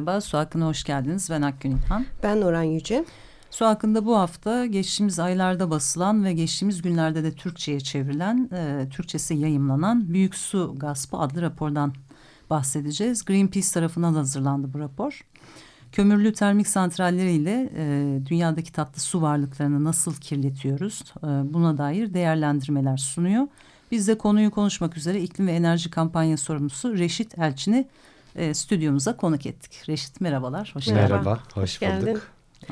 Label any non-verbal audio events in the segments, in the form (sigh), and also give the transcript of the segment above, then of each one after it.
Merhaba, Su Hakkı'na hoş geldiniz. Ben Akgün İlhan. Ben Nuran Yüce. Su hakkında bu hafta geçtiğimiz aylarda basılan ve geçtiğimiz günlerde de Türkçe'ye çevrilen, e, Türkçesi yayımlanan Büyük Su Gaspı adlı rapordan bahsedeceğiz. Greenpeace tarafından hazırlandı bu rapor. Kömürlü termik santralleriyle e, dünyadaki tatlı su varlıklarını nasıl kirletiyoruz e, buna dair değerlendirmeler sunuyor. Biz de konuyu konuşmak üzere iklim ve enerji kampanya sorumlusu Reşit Elçin'i e, stüdyomuza konuk ettik. Reşit merhabalar, hoş geldin. Merhaba, hoş, hoş bulduk. Geldin.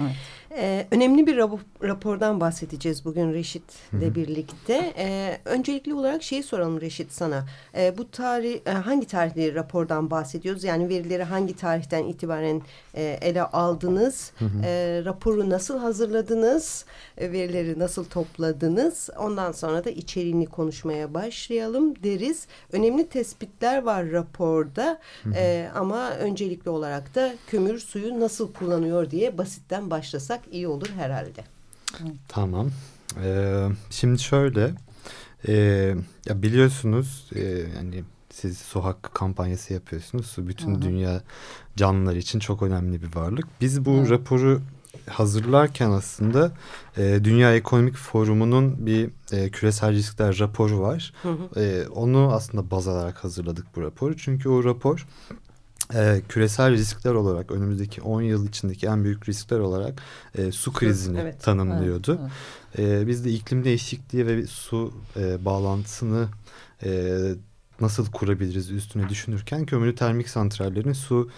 Evet. Ee, önemli bir rapordan bahsedeceğiz bugün Reşit'le birlikte. Ee, öncelikli olarak şeyi soralım Reşit sana. Ee, bu tarih e, hangi tarihli rapordan bahsediyoruz? Yani verileri hangi tarihten itibaren e, ele aldınız? E, raporu nasıl hazırladınız? E, verileri nasıl topladınız? Ondan sonra da içeriğini konuşmaya başlayalım deriz. Önemli tespitler var raporda. E, ama öncelikli olarak da kömür suyu nasıl kullanıyor diye basitten başlasak yapsak iyi olur herhalde. Tamam. Ee, şimdi şöyle e, ya biliyorsunuz e, yani siz su hakkı kampanyası yapıyorsunuz. Su bütün Hı-hı. dünya canlıları için çok önemli bir varlık. Biz bu Hı. raporu hazırlarken aslında e, Dünya Ekonomik Forumu'nun bir e, küresel riskler raporu var. Hı hı. E, onu aslında baz alarak hazırladık bu raporu. Çünkü o rapor e, küresel riskler olarak önümüzdeki 10 yıl içindeki en büyük riskler olarak e, su krizini evet, tanımlıyordu. Evet, evet. E, biz de iklim değişikliği ve su e, bağlantısını e, nasıl kurabiliriz üstüne düşünürken kömürlü termik santrallerin su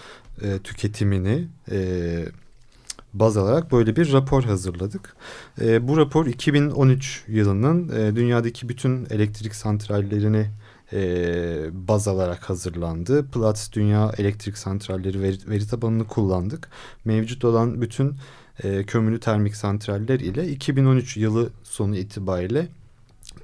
e, tüketimini e, baz alarak böyle bir rapor hazırladık. E, bu rapor 2013 yılının e, dünyadaki bütün elektrik santrallerini e, baz alarak hazırlandı. Platts Dünya Elektrik Santralleri veri, veri tabanını kullandık. Mevcut olan bütün e, kömürlü termik santraller ile 2013 yılı sonu itibariyle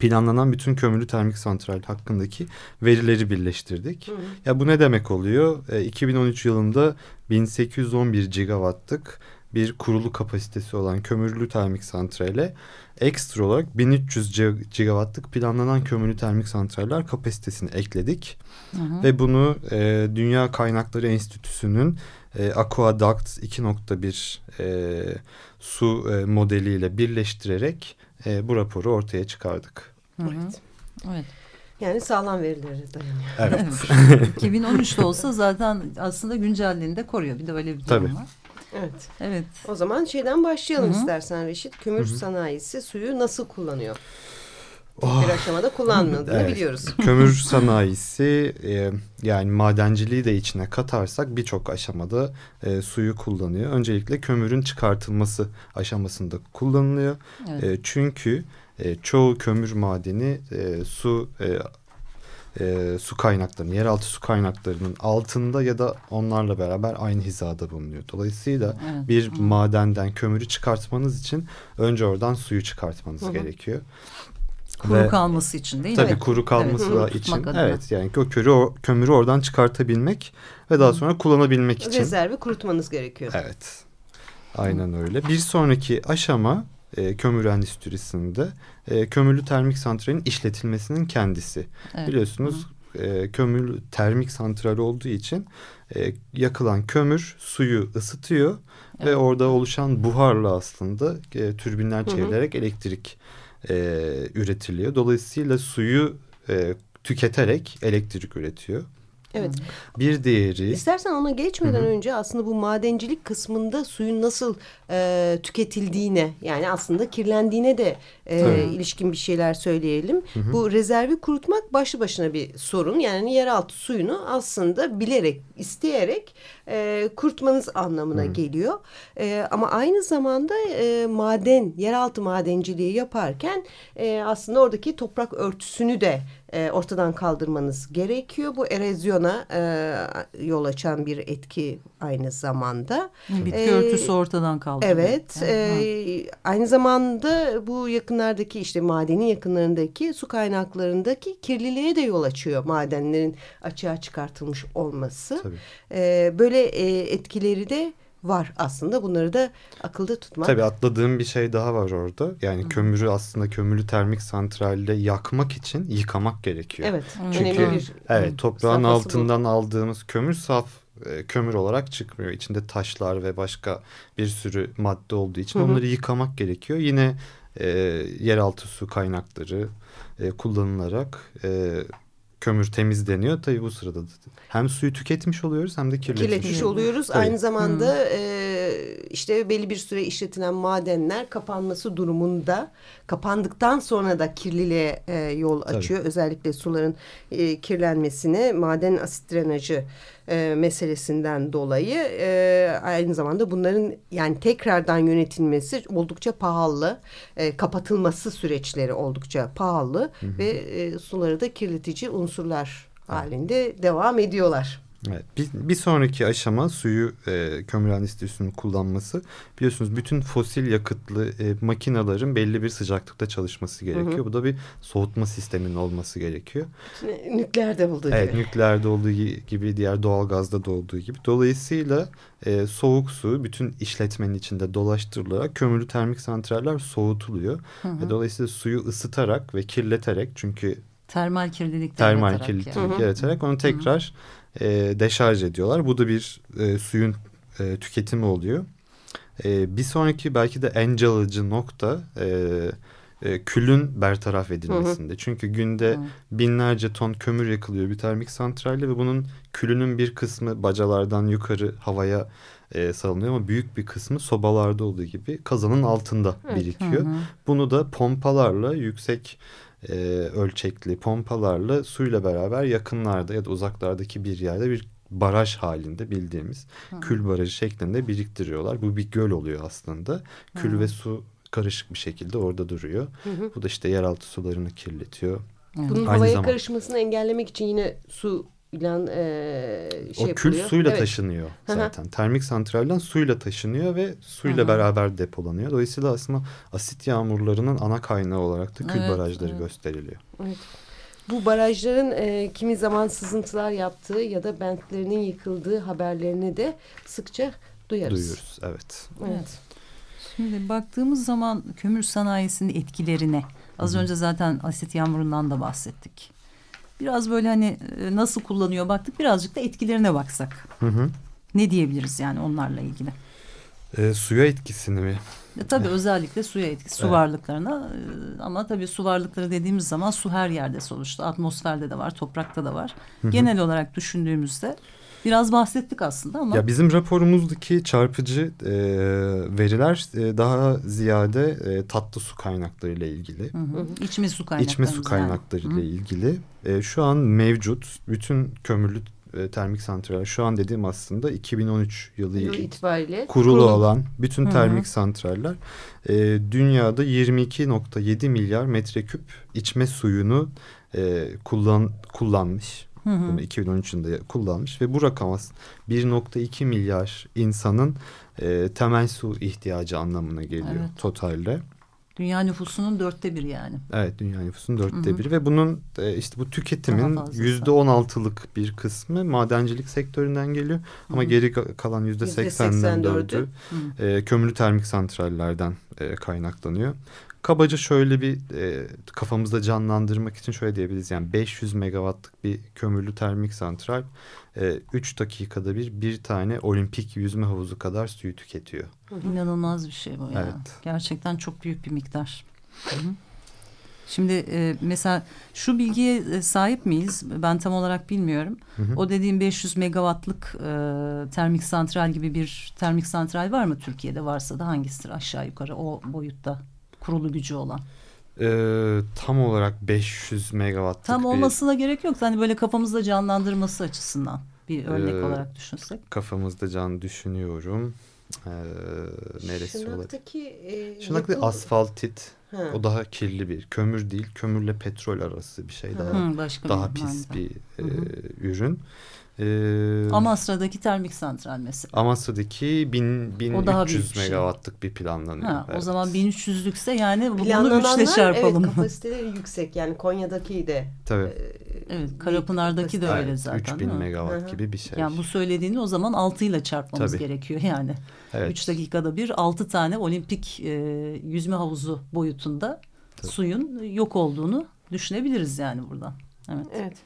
planlanan bütün kömürlü termik santral hakkındaki verileri birleştirdik. Hı. Ya bu ne demek oluyor? E, 2013 yılında 1811 gigawattlık bir kurulu kapasitesi olan kömürlü termik santrale ekstra olarak 1300 gigawattlık planlanan kömürlü termik santraller kapasitesini ekledik. Hı hı. Ve bunu e, Dünya Kaynakları Enstitüsü'nün e, Aquaduct 2.1 e, su e, modeliyle birleştirerek e, bu raporu ortaya çıkardık. Hı hı. Evet. evet. Yani sağlam verilere dayanıyor. Evet. 2013'te (laughs) olsa zaten aslında güncelliğini de koruyor. Bir de öyle bir durum Tabii. var. Evet. Evet. O zaman şeyden başlayalım Hı -hı. istersen Reşit. Kömür Hı -hı. sanayisi suyu nasıl kullanıyor? Oh. Bir aşamada kullanmadığını evet. biliyoruz. (laughs) Kömür sanayisi e, yani madenciliği de içine katarsak birçok aşamada e, suyu kullanıyor. Öncelikle kömürün çıkartılması aşamasında kullanılıyor. Evet. E, çünkü e, çoğu kömür madeni e, su e, e, su kaynaklarının, yeraltı su kaynaklarının altında ya da onlarla beraber aynı hizada bulunuyor. Dolayısıyla evet. bir Hı. madenden kömürü çıkartmanız için önce oradan suyu çıkartmanız Hı. gerekiyor. Kuru Ve, kalması için değil mi? Tabii kuru kalması evet. için. Adına. Evet yani o kömürü, kömürü oradan çıkartabilmek ve daha sonra kullanabilmek için. Rezervi kurutmanız gerekiyor. Evet. Aynen öyle. Bir sonraki aşama e, kömür endüstrisinde e, kömürlü termik santralin işletilmesinin kendisi. Evet. Biliyorsunuz e, kömürlü termik santral olduğu için e, yakılan kömür suyu ısıtıyor evet. ve orada oluşan buharla aslında e, türbinler çevrilerek hı hı. elektrik e, üretiliyor. Dolayısıyla suyu e, tüketerek elektrik üretiyor. Evet. Bir diğeri. İstersen ona geçmeden Hı -hı. önce aslında bu madencilik kısmında suyun nasıl e, tüketildiğine yani aslında kirlendiğine de e, ilişkin bir şeyler söyleyelim. Hı -hı. Bu rezervi kurutmak başlı başına bir sorun. Yani yeraltı suyunu aslında bilerek, isteyerek e, kurutmanız anlamına Hı -hı. geliyor. E, ama aynı zamanda e, maden, yeraltı madenciliği yaparken e, aslında oradaki toprak örtüsünü de e, ortadan kaldırmanız gerekiyor. Bu erozyona e, yol açan bir etki aynı zamanda. Bitki Ee, örtüsü ortadan kaldırıyor. Evet. Yani, e, aynı zamanda bu yakınlardaki işte madenin yakınlarındaki su kaynaklarındaki kirliliğe de yol açıyor madenlerin açığa çıkartılmış olması. Tabii. E, böyle e, etkileri de var aslında. Bunları da akılda tutmak. Tabii atladığım bir şey daha var orada. Yani kömürü aslında kömürlü termik santralde yakmak için yıkamak gerekiyor. Evet. Çünkü- önemli bir Evet toprağın safhası bu. altından aldığımız kömür saf e, kömür olarak çıkmıyor. İçinde taşlar ve başka bir sürü madde olduğu için Hı hı. onları yıkamak gerekiyor. Yine e, yeraltı su kaynakları e, kullanılarak e, kömür temizleniyor. Tabii bu sırada da hem suyu tüketmiş oluyoruz hem de kirletmiş, kirletmiş oluyoruz. Tabii. Aynı zamanda e, işte belli bir süre işletilen madenler kapanması durumunda kapandıktan sonra da kirliliğe e, yol Tabii. açıyor. Özellikle suların e, kirlenmesine maden asit drenajı e, meselesinden dolayı e, aynı zamanda bunların yani tekrardan yönetilmesi oldukça pahalı. E, kapatılması süreçleri oldukça pahalı ve e, suları da kirletici unsurlar halinde devam ediyorlar. Evet, bir, bir sonraki aşama suyu e, kömürhane enstitüsünün kullanması. Biliyorsunuz bütün fosil yakıtlı e, makinaların belli bir sıcaklıkta çalışması gerekiyor. Bu da bir soğutma sisteminin olması gerekiyor. Nükleerde olduğu Evet, gibi. nükleerde olduğu gibi diğer doğal gazda da olduğu gibi. Dolayısıyla e, soğuk su bütün işletmenin içinde dolaştırılarak kömürlü termik santraller soğutuluyor. Ve dolayısıyla suyu ısıtarak ve kirleterek çünkü Termal kirlilik de termal yaratarak kirlilik yani. yaratarak onu tekrar e, deşarj ediyorlar. Bu da bir e, suyun e, tüketimi oluyor. E, bir sonraki belki de en calıcı nokta e, e, külün bertaraf edilmesinde. Çünkü günde Hı. binlerce ton kömür yakılıyor bir termik santralde ve bunun külünün bir kısmı bacalardan yukarı havaya e, salınıyor ama büyük bir kısmı sobalarda olduğu gibi kazanın altında birikiyor. Hı hı. Bunu da pompalarla yüksek e, ölçekli pompalarla suyla beraber yakınlarda ya da uzaklardaki bir yerde bir baraj halinde bildiğimiz kül barajı şeklinde biriktiriyorlar. Bu bir göl oluyor aslında. Kül ve su karışık bir şekilde orada duruyor. Bu da işte yeraltı sularını kirletiyor. Bunun Aynı havaya zamanda- karışmasını engellemek için yine su ile e, şey o kül yapılıyor. suyla Evet. taşınıyor Hı hı. zaten. Termik santralden suyla taşınıyor ve suyla Hı hı. beraber depolanıyor. Dolayısıyla aslında asit yağmurlarının ana kaynağı olarak da kül Evet, barajları evet. gösteriliyor. Bu barajların e, kimi zaman sızıntılar yaptığı ya da bentlerinin yıkıldığı haberlerini de sıkça duyarız. Duyuyoruz evet. Evet. Şimdi baktığımız zaman kömür sanayisinin etkilerine az önce zaten asit yağmurundan da bahsettik. Biraz böyle hani e, nasıl kullanıyor baktık birazcık da etkilerine baksak. Hı hı. Ne diyebiliriz yani onlarla ilgili? E, suya etkisini mi? E, tabii özellikle suya etkisi, su Evet. varlıklarına e, ama tabii su varlıkları dediğimiz zaman su her yerde sonuçta atmosferde de var, toprakta da var. Genel olarak düşündüğümüzde biraz bahsettik aslında ama Ya bizim raporumuzdaki çarpıcı e, veriler e, daha ziyade e, tatlı su kaynakları ile ilgili. Hı hı. içme su kaynakları. İçme su kaynakları ile ilgili. E, şu an mevcut bütün kömürlü e, termik santraller şu an dediğim aslında 2013 yılı Yıl itibariyle kurulu kurulu. olan bütün Hı hı. termik santraller e, dünyada 22.7 milyar metreküp içme suyunu e, kullan kullanmış. Hı hı. Bunu 2013 yılında kullanmış ve bu rakam aslında 1.2 milyar insanın e, temel su ihtiyacı anlamına geliyor Evet. totalde. Dünya nüfusunun dörtte biri yani. Evet dünya nüfusunun dörtte Hı hı. biri ve bunun e, işte bu tüketimin yüzde on altılık bir kısmı madencilik sektöründen geliyor. Ama geri ka- kalan yüzde seksenden dördü Hı. e, kömürlü termik santrallerden e, kaynaklanıyor. Kabaca şöyle bir e, kafamızda canlandırmak için şöyle diyebiliriz. Yani 500 megawattlık bir kömürlü termik santral 3 dakikada bir bir tane olimpik yüzme havuzu kadar suyu tüketiyor. İnanılmaz bir şey bu ya. Evet. Gerçekten çok büyük bir miktar. Hı hı. Şimdi e, mesela şu bilgiye e, sahip miyiz? Ben tam olarak bilmiyorum. Hı hı. O dediğim 500 megawattlık e, termik santral gibi bir termik santral var mı Türkiye'de? Varsa da hangisidir aşağı yukarı o boyutta kurulu gücü olan? E, tam olarak 500 megawattlık Tam bir olmasına gerek yok. Hani böyle kafamızda canlandırması açısından bir örnek Ee, olarak düşünsek. kafamızda can düşünüyorum. E, neresi olabilir? Şırnak'taki e, Şırnak'ta yapı- asfaltit Ha. O daha kirli bir kömür değil, kömürle petrol arası bir şey daha Hı, başka daha bir pis bir e, Hı hı. Ürün. E, Amasra'daki termik santral mesela. Amasra'daki bin, O daha büyük 1300 bir şey. megawattlık bir planlanıyor. Ha, O Evet. zaman 1300'lükse yani bunu Planlananlar üçle çarpalım. evet kapasiteleri yüksek yani Konya'daki de. Tabii. e, Evet, Karapınar'daki de öyle zaten, 3000 değil mi? megawatt Hı hı. gibi bir şey. Yani bu söylediğini o zaman 6 ile çarpmamız Tabii. gerekiyor yani. evet. 3 dakikada bir 6 tane olimpik e, yüzme havuzu boyutunda Tabii. suyun yok olduğunu düşünebiliriz yani buradan. Evet. Evet.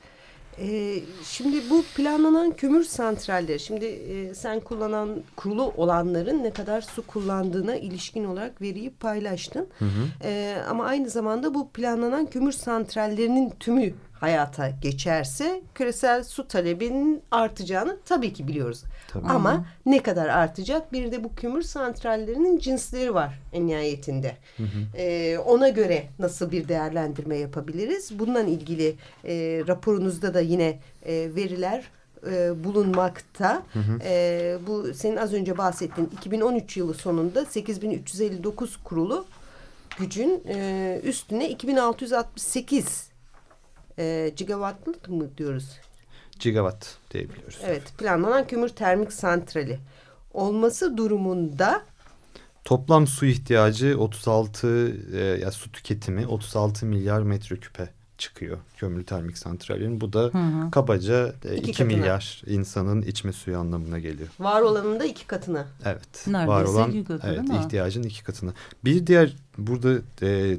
Ee, şimdi bu planlanan kömür santralleri, şimdi e, sen kullanan kurulu olanların ne kadar su kullandığına ilişkin olarak veriyi paylaştın. Hı hı. Ee, ama aynı zamanda bu planlanan kömür santrallerinin tümü hayata geçerse küresel su talebinin artacağını tabii ki biliyoruz. Tabii. Ama ne kadar artacak? Bir de bu kömür santrallerinin cinsleri var en nihayetinde. Ee, ona göre nasıl bir değerlendirme yapabiliriz? Bununla ilgili e, raporunuzda da yine e, veriler e, bulunmakta. E, bu senin az önce bahsettiğin 2013 yılı sonunda 8359 kurulu gücün e, üstüne 2668 e, gigawattlık mı diyoruz? Gigawatt diyebiliyoruz. Evet, planlanan kömür termik santrali olması durumunda Toplam su ihtiyacı 36 e, ya su tüketimi 36 milyar metreküpe çıkıyor kömür termik santrallerin. Bu da Hı hı. kabaca e, İki 2 katına. milyar insanın içme suyu anlamına geliyor. var olanın da iki katına. Evet. Neredeyse var olan iki katı, evet, ihtiyacın iki katına. Bir diğer burada e,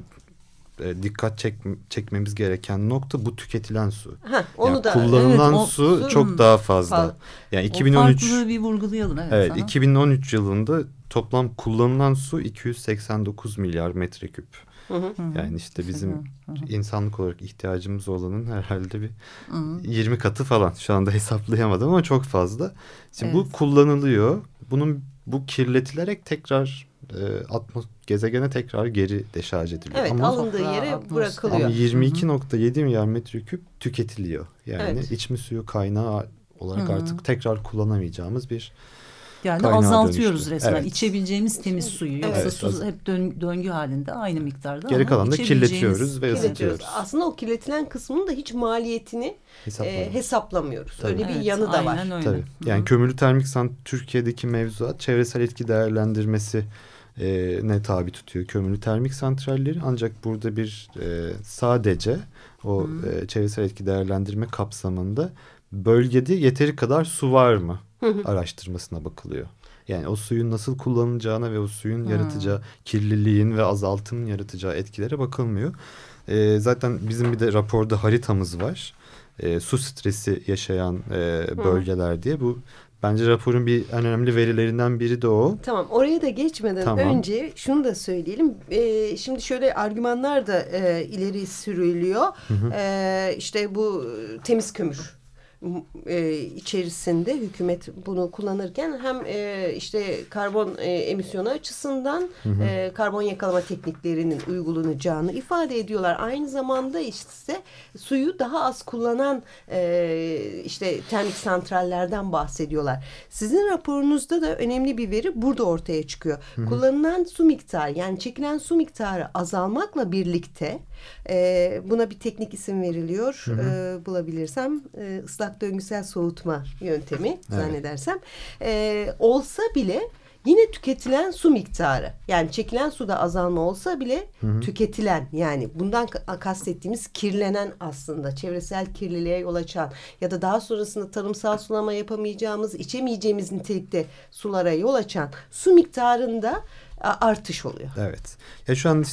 e, dikkat çek, çekmemiz gereken nokta bu tüketilen su. Ha, onu Yani da kullanılan Evet, o su su- çok daha fazla. Fazla. Yani O 2013 farklı bir vurgulayalım. Evet, Evet, sana. 2013 yılında toplam kullanılan su 289 milyar metreküp. Hı hı. Yani işte bizim Hı hı. insanlık olarak ihtiyacımız olanın herhalde bir Hı hı. 20 katı falan. Şu anda hesaplayamadım ama çok fazla. Şimdi bu Evet. kullanılıyor. Bunun bu kirletilerek tekrar e, atmos gezegene tekrar geri deşarj ediliyor. Evet, ama, alındığı yere bırakılıyor. ama 22.7 milyar metreküp tüketiliyor. Yani Evet. içme suyu kaynağı olarak Hı hı. artık tekrar kullanamayacağımız bir Yani azaltıyoruz dönüştü. resmen. Evet. İçebileceğimiz temiz suyu. Yoksa Evet. su hep dön- döngü halinde aynı miktarda Geri ama kalanını kirletiyoruz ve ısıtıyoruz. Kirletiyoruz. Aslında o kirletilen kısmının da hiç maliyetini Hesaplamak. e, hesaplamıyoruz. Tabii. Öyle bir Evet, yanı da var. aynen öyle. Tabii. Hı. Yani kömürlü termik sant Türkiye'deki mevzuat çevresel etki değerlendirmesi e, ne tabi tutuyor kömürlü termik santralleri ancak burada bir e, sadece o e, çevresel etki değerlendirme kapsamında bölgede yeteri kadar su var mı araştırmasına bakılıyor. Yani o suyun nasıl kullanılacağına ve o suyun yaratacağı kirliliğin ve azaltımın yaratacağı etkilere bakılmıyor. E, zaten bizim bir de raporda haritamız var. E, su stresi yaşayan e, bölgeler diye. Bu bence raporun bir en önemli verilerinden biri de o. Tamam oraya da geçmeden Tamam. önce şunu da söyleyelim. Ee, şimdi şöyle argümanlar da e, ileri sürülüyor. Ee, işte bu e, temiz kömür e, içerisinde hükümet bunu kullanırken hem e, işte karbon e, emisyonu açısından e, karbon yakalama tekniklerinin uygulanacağını ifade ediyorlar. Aynı zamanda işte suyu daha az kullanan e, işte termik santrallerden bahsediyorlar. Sizin raporunuzda da önemli bir veri burada ortaya çıkıyor. Kullanılan su miktarı yani çekilen su miktarı azalmakla birlikte e, buna bir teknik isim veriliyor. E, bulabilirsem e, ıslak döngüsel soğutma yöntemi zannedersem. E, olsa bile yine tüketilen su miktarı yani çekilen suda azalma olsa bile tüketilen yani bundan ka- kastettiğimiz kirlenen aslında çevresel kirliliğe yol açan ya da daha sonrasında tarımsal sulama yapamayacağımız içemeyeceğimiz nitelikte sulara yol açan su miktarında artış oluyor. Evet. Ya şu an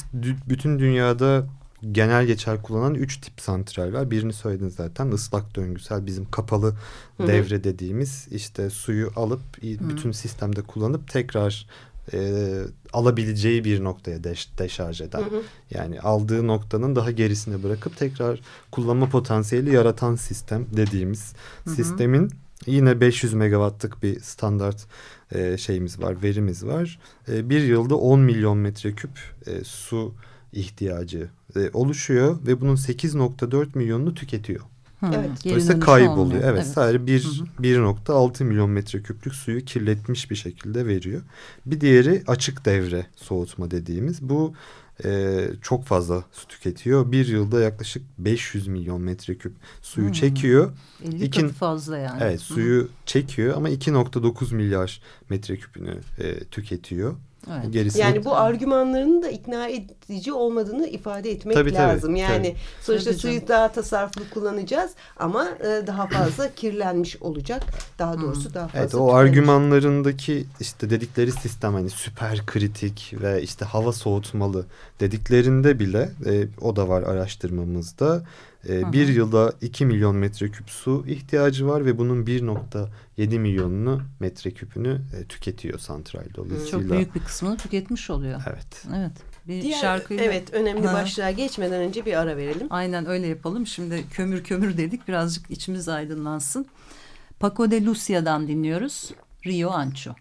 bütün dünyada genel geçer kullanan üç tip santral var. Birini söyledin zaten ıslak döngüsel bizim kapalı devre dediğimiz işte suyu alıp i- bütün sistemde kullanıp tekrar e, alabileceği bir noktaya deş, deşarj eden. Yani aldığı noktanın daha gerisine bırakıp tekrar kullanma potansiyeli yaratan sistem dediğimiz sistemin yine 500 megawattlık bir standart e, şeyimiz var, verimiz var. E, bir yılda 10 milyon metreküp e, su ihtiyacı e, oluşuyor ve bunun 8.4 milyonunu tüketiyor. Hı, Evet. Dolayısıyla kayboluyor. olmuyor. Evet, sadece bir 1.6 milyon metreküplük suyu kirletmiş bir şekilde veriyor. Bir diğeri açık devre soğutma dediğimiz. Bu e, çok fazla su tüketiyor. Bir yılda yaklaşık 500 milyon metreküp suyu hmm. çekiyor. 50 İki, katı fazla yani. Evet suyu hmm. çekiyor ama 2.9 milyar metreküpünü e, tüketiyor. Evet. Gerisini... Yani bu argümanların da ikna edici olmadığını ifade etmek tabii, lazım. Tabii, yani tabii. sonuçta tabii suyu daha tasarruflu kullanacağız ama e, daha fazla (clears throat) kirlenmiş olacak. Daha doğrusu daha fazla. Evet o argümanlarındaki işte dedikleri sistem hani süper kritik ve işte hava soğutmalı dediklerinde bile e, o da var araştırmamızda. E, bir yılda 2 milyon metreküp su ihtiyacı var ve bunun 1.7 milyonunu metreküpünü e, tüketiyor santral dolayısıyla. Çok büyük bir kısmını tüketmiş oluyor. Evet. Evet. Bir Diğer, şarkıyla... Evet önemli ha. başlığa geçmeden önce bir ara verelim. Aynen öyle yapalım. Şimdi kömür kömür dedik birazcık içimiz aydınlansın. Paco de Lucia'dan dinliyoruz. Rio Ancho.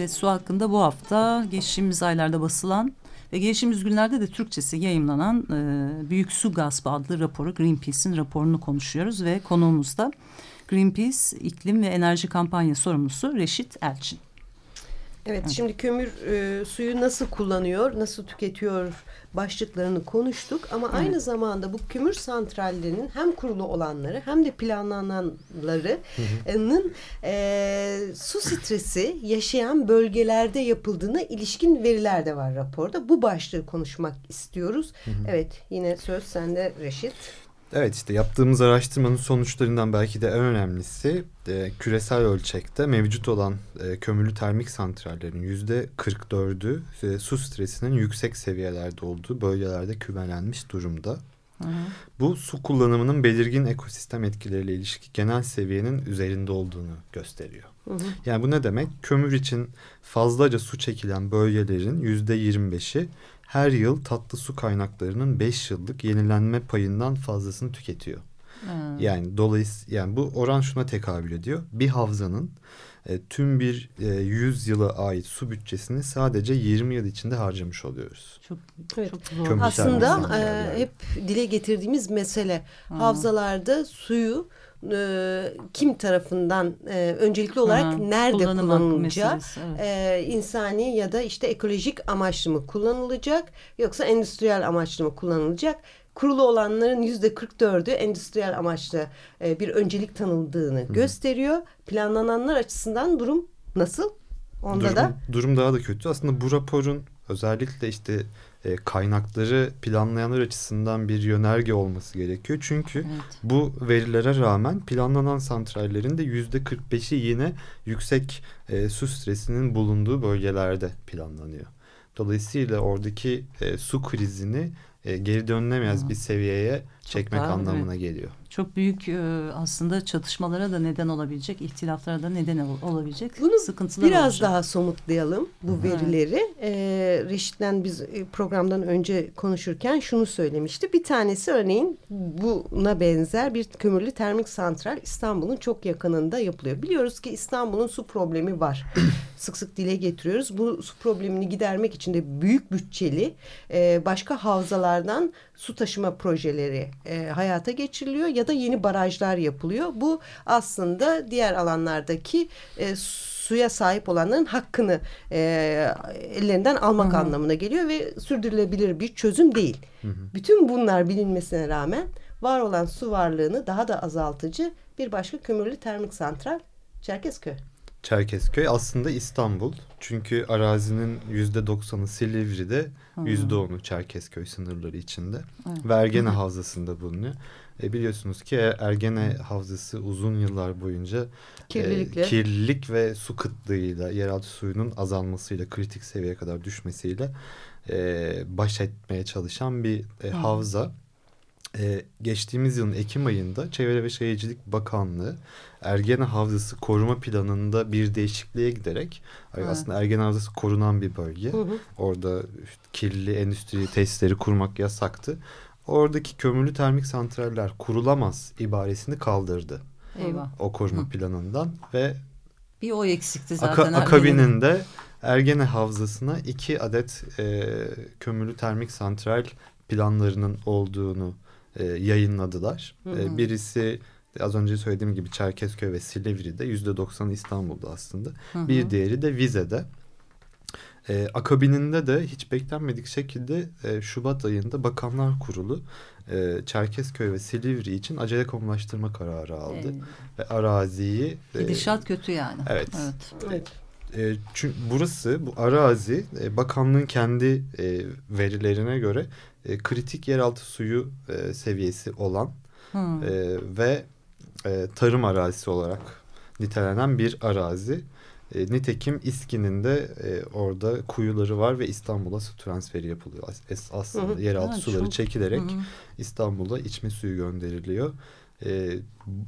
Evet su hakkında bu hafta geçtiğimiz aylarda basılan Ve geçtiğimiz günlerde de Türkçesi yayımlanan e, Büyük Su Gaspı adlı raporu Greenpeace'in raporunu konuşuyoruz ve konuğumuz da Greenpeace İklim ve Enerji Kampanya Sorumlusu Reşit Elçin. Evet, şimdi kömür e, suyu nasıl kullanıyor, nasıl tüketiyor başlıklarını konuştuk. Ama evet. aynı zamanda bu kömür santrallerinin hem kurulu olanları hem de planlananlarının e, su stresi yaşayan bölgelerde yapıldığına ilişkin veriler de var raporda. Bu başlığı konuşmak istiyoruz. Hı hı. Evet, yine söz sende Reşit. Evet işte yaptığımız araştırmanın sonuçlarından belki de en önemlisi e, küresel ölçekte mevcut olan e, kömürlü termik santrallerin yüzde 44'ü e, su stresinin yüksek seviyelerde olduğu bölgelerde kümelenmiş durumda. Hı hı. Bu su kullanımının belirgin ekosistem etkileriyle ilişki genel seviyenin üzerinde olduğunu gösteriyor. Hı hı. Yani bu ne demek? Kömür için fazlaca su çekilen bölgelerin yüzde 25'i her yıl tatlı su kaynaklarının 5 yıllık yenilenme payından fazlasını tüketiyor. Hmm. Yani dolayısıyla yani bu oran şuna tekabül ediyor. Bir havzanın e, tüm bir e, 100 yıla ait su bütçesini sadece 20 yıl içinde harcamış oluyoruz. Çok, evet. çok Aslında e, hep dile getirdiğimiz mesele hmm. havzalarda suyu e, kim tarafından e, öncelikli olarak ha, nerede kullanılacak evet. e, insani ya da işte ekolojik amaçlı mı kullanılacak yoksa endüstriyel amaçlı mı kullanılacak kurulu olanların yüzde 44'ü endüstriyel amaçlı e, bir öncelik tanıldığını Hı. gösteriyor planlananlar açısından durum nasıl onda durum, da durum daha da kötü aslında bu raporun özellikle işte e, kaynakları planlayanlar açısından bir yönerge olması gerekiyor. Çünkü evet. bu verilere rağmen planlanan santrallerin de yüzde 45'i yine yüksek e, su stresinin bulunduğu bölgelerde planlanıyor. Dolayısıyla oradaki e, su krizini e, geri dönülemez bir seviyeye çekmek anlamına geliyor. Çok büyük e, aslında çatışmalara da neden olabilecek, ihtilaflara da neden olabilecek Bunu sıkıntılar biraz olacak. daha somutlayalım bu Hı. verileri. E, Reşit'ten biz e, programdan önce konuşurken şunu söylemişti. Bir tanesi örneğin buna benzer bir kömürlü termik santral İstanbul'un çok yakınında yapılıyor. Biliyoruz ki İstanbul'un su problemi var. (coughs) sık sık dile getiriyoruz. Bu su problemini gidermek için de büyük bütçeli e, başka havzalardan su taşıma projeleri e, hayata geçiriliyor ya da yeni barajlar yapılıyor. Bu aslında diğer alanlardaki e, suya sahip olanların hakkını e, ellerinden almak Hı -hı. anlamına geliyor ve sürdürülebilir bir çözüm değil. Hı -hı. Bütün bunlar bilinmesine rağmen var olan su varlığını daha da azaltıcı bir başka kömürlü termik santral Çerkezköy. Çerkezköy aslında İstanbul. Çünkü arazinin yüzde doksanı Silivri'de, yüzde onu Çerkezköy sınırları içinde. Evet. Ve Ergene Havzası'nda bulunuyor. E biliyorsunuz ki Ergene Havzası uzun yıllar boyunca e, kirlilik ve su kıtlığıyla, yeraltı suyunun azalmasıyla, kritik seviyeye kadar düşmesiyle e, baş etmeye çalışan bir e, havza. E, geçtiğimiz yılın Ekim ayında Çevre ve Şehircilik Bakanlığı Ergene Havzası koruma planında bir değişikliğe giderek evet. aslında Ergene Havzası korunan bir bölge. Hı hı. Orada kirli endüstri tesisleri kurmak yasaktı. Oradaki kömürlü termik santraller kurulamaz ibaresini kaldırdı. Eyvah. O koruma hı. planından ve bir o eksikti zaten. Aka, akabininde Ergene Havzası'na iki adet e, kömürlü termik santral planlarının olduğunu e, yayınladılar. Hı hı. E, birisi az önce söylediğim gibi Çerkezköy ve Silivri'de yüzde doksan İstanbul'da aslında. Hı hı. Bir diğeri de Vize'de. Ee, akabininde de hiç beklenmedik şekilde e, Şubat ayında Bakanlar Kurulu e, Çerkezköy ve Silivri için acele konulaştırma kararı aldı. Evet. Ve araziyi... E, Gidişat e, kötü yani. Evet. evet. evet. E, çünkü burası bu arazi e, bakanlığın kendi e, verilerine göre e, kritik yeraltı suyu e, seviyesi olan hmm. e, ve e, tarım arazisi olarak nitelenen bir arazi. E, nitekim İSKİ'nin de e, orada kuyuları var ve İstanbul'a su transferi yapılıyor. Es, aslında hı hı. yeraltı ha, suları çok... çekilerek İstanbul'a içme suyu gönderiliyor. Ee,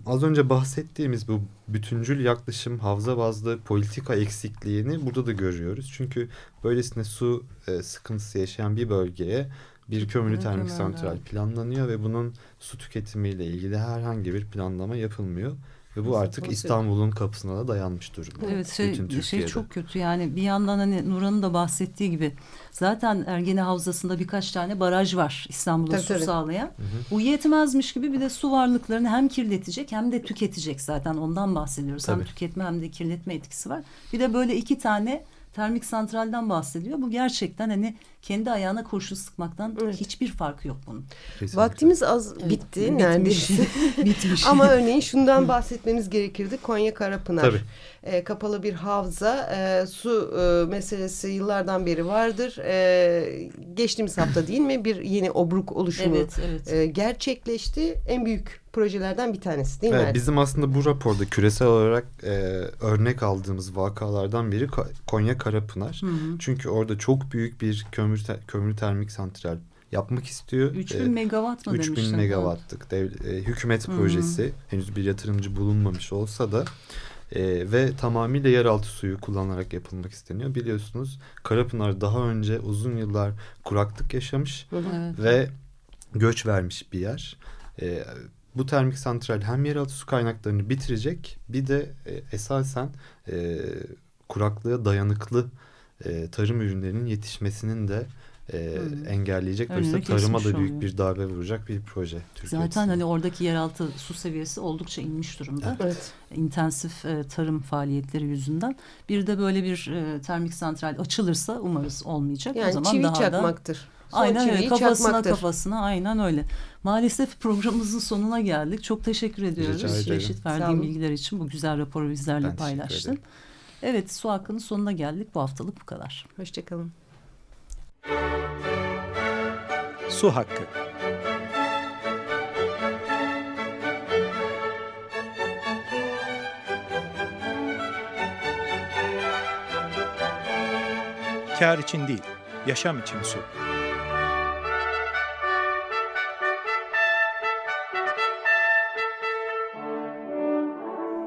az önce bahsettiğimiz bu bütüncül yaklaşım havza bazlı politika eksikliğini burada da görüyoruz. Çünkü böylesine su e, sıkıntısı yaşayan bir bölgeye bir kömürlü termik santral planlanıyor ve bunun su tüketimiyle ilgili herhangi bir planlama yapılmıyor. Ve bu artık İstanbul'un kapısına da dayanmış durumda. Evet şey, şey çok kötü yani bir yandan hani Nurhan'ın da bahsettiği gibi zaten Ergene Havzası'nda birkaç tane baraj var İstanbul'a su tabii. sağlayan. Hı hı. Bu yetmezmiş gibi bir de su varlıklarını hem kirletecek hem de tüketecek zaten ondan bahsediyoruz. Tabii. Hem tüketme hem de kirletme etkisi var. Bir de böyle iki tane termik santralden bahsediyor. Bu gerçekten hani kendi ayağına kurşun sıkmaktan evet. hiçbir farkı yok bunun. Kesinlikle. Vaktimiz az evet, bitti bitmiş. neredeyse. (laughs) bitmiş. (laughs) Ama örneğin şundan bahsetmemiz gerekirdi. Konya Karapınar. Tabii. E, kapalı bir havza. E, su e, meselesi yıllardan beri vardır. E, geçtiğimiz hafta değil mi? Bir yeni obruk oluşumu evet, evet. E, gerçekleşti. En büyük projelerden bir tanesi değil mi? Evet, bizim aslında bu raporda küresel olarak e, örnek aldığımız vakalardan biri Konya Karapınar. Hı hı. Çünkü orada çok büyük bir kömür, te, kömür termik santral yapmak istiyor. 3000 e, megawatt mı 3000 demiştin? megawattlık dev, e, hükümet hı hı. projesi. Henüz bir yatırımcı bulunmamış olsa da e, ve tamamıyla yeraltı suyu kullanarak yapılmak isteniyor. Biliyorsunuz Karapınar daha önce uzun yıllar kuraklık yaşamış evet. ve göç vermiş bir yer. E, bu termik santral hem yeraltı su kaynaklarını bitirecek bir de e, esasen e, kuraklığa dayanıklı e, tarım ürünlerinin yetişmesinin de e, hmm. engelleyecek. Dolayısıyla tarıma da büyük oluyor. bir darbe vuracak bir proje. Türkiye Zaten açısından. hani oradaki yeraltı su seviyesi oldukça inmiş durumda. Evet. İntensif e, tarım faaliyetleri yüzünden. Bir de böyle bir e, termik santral açılırsa umarız olmayacak. Yani o zaman çivi daha çakmaktır. Da, aynen öyle kafasına çakmaktır. kafasına aynen öyle. Maalesef programımızın sonuna geldik. Çok teşekkür ediyoruz Reşit verdiğim bilgiler için bu güzel raporu bizlerle ben paylaştın. Evet su hakkının sonuna geldik. Bu haftalık bu kadar. Hoşçakalın. Su hakkı. Kar için değil, yaşam için su.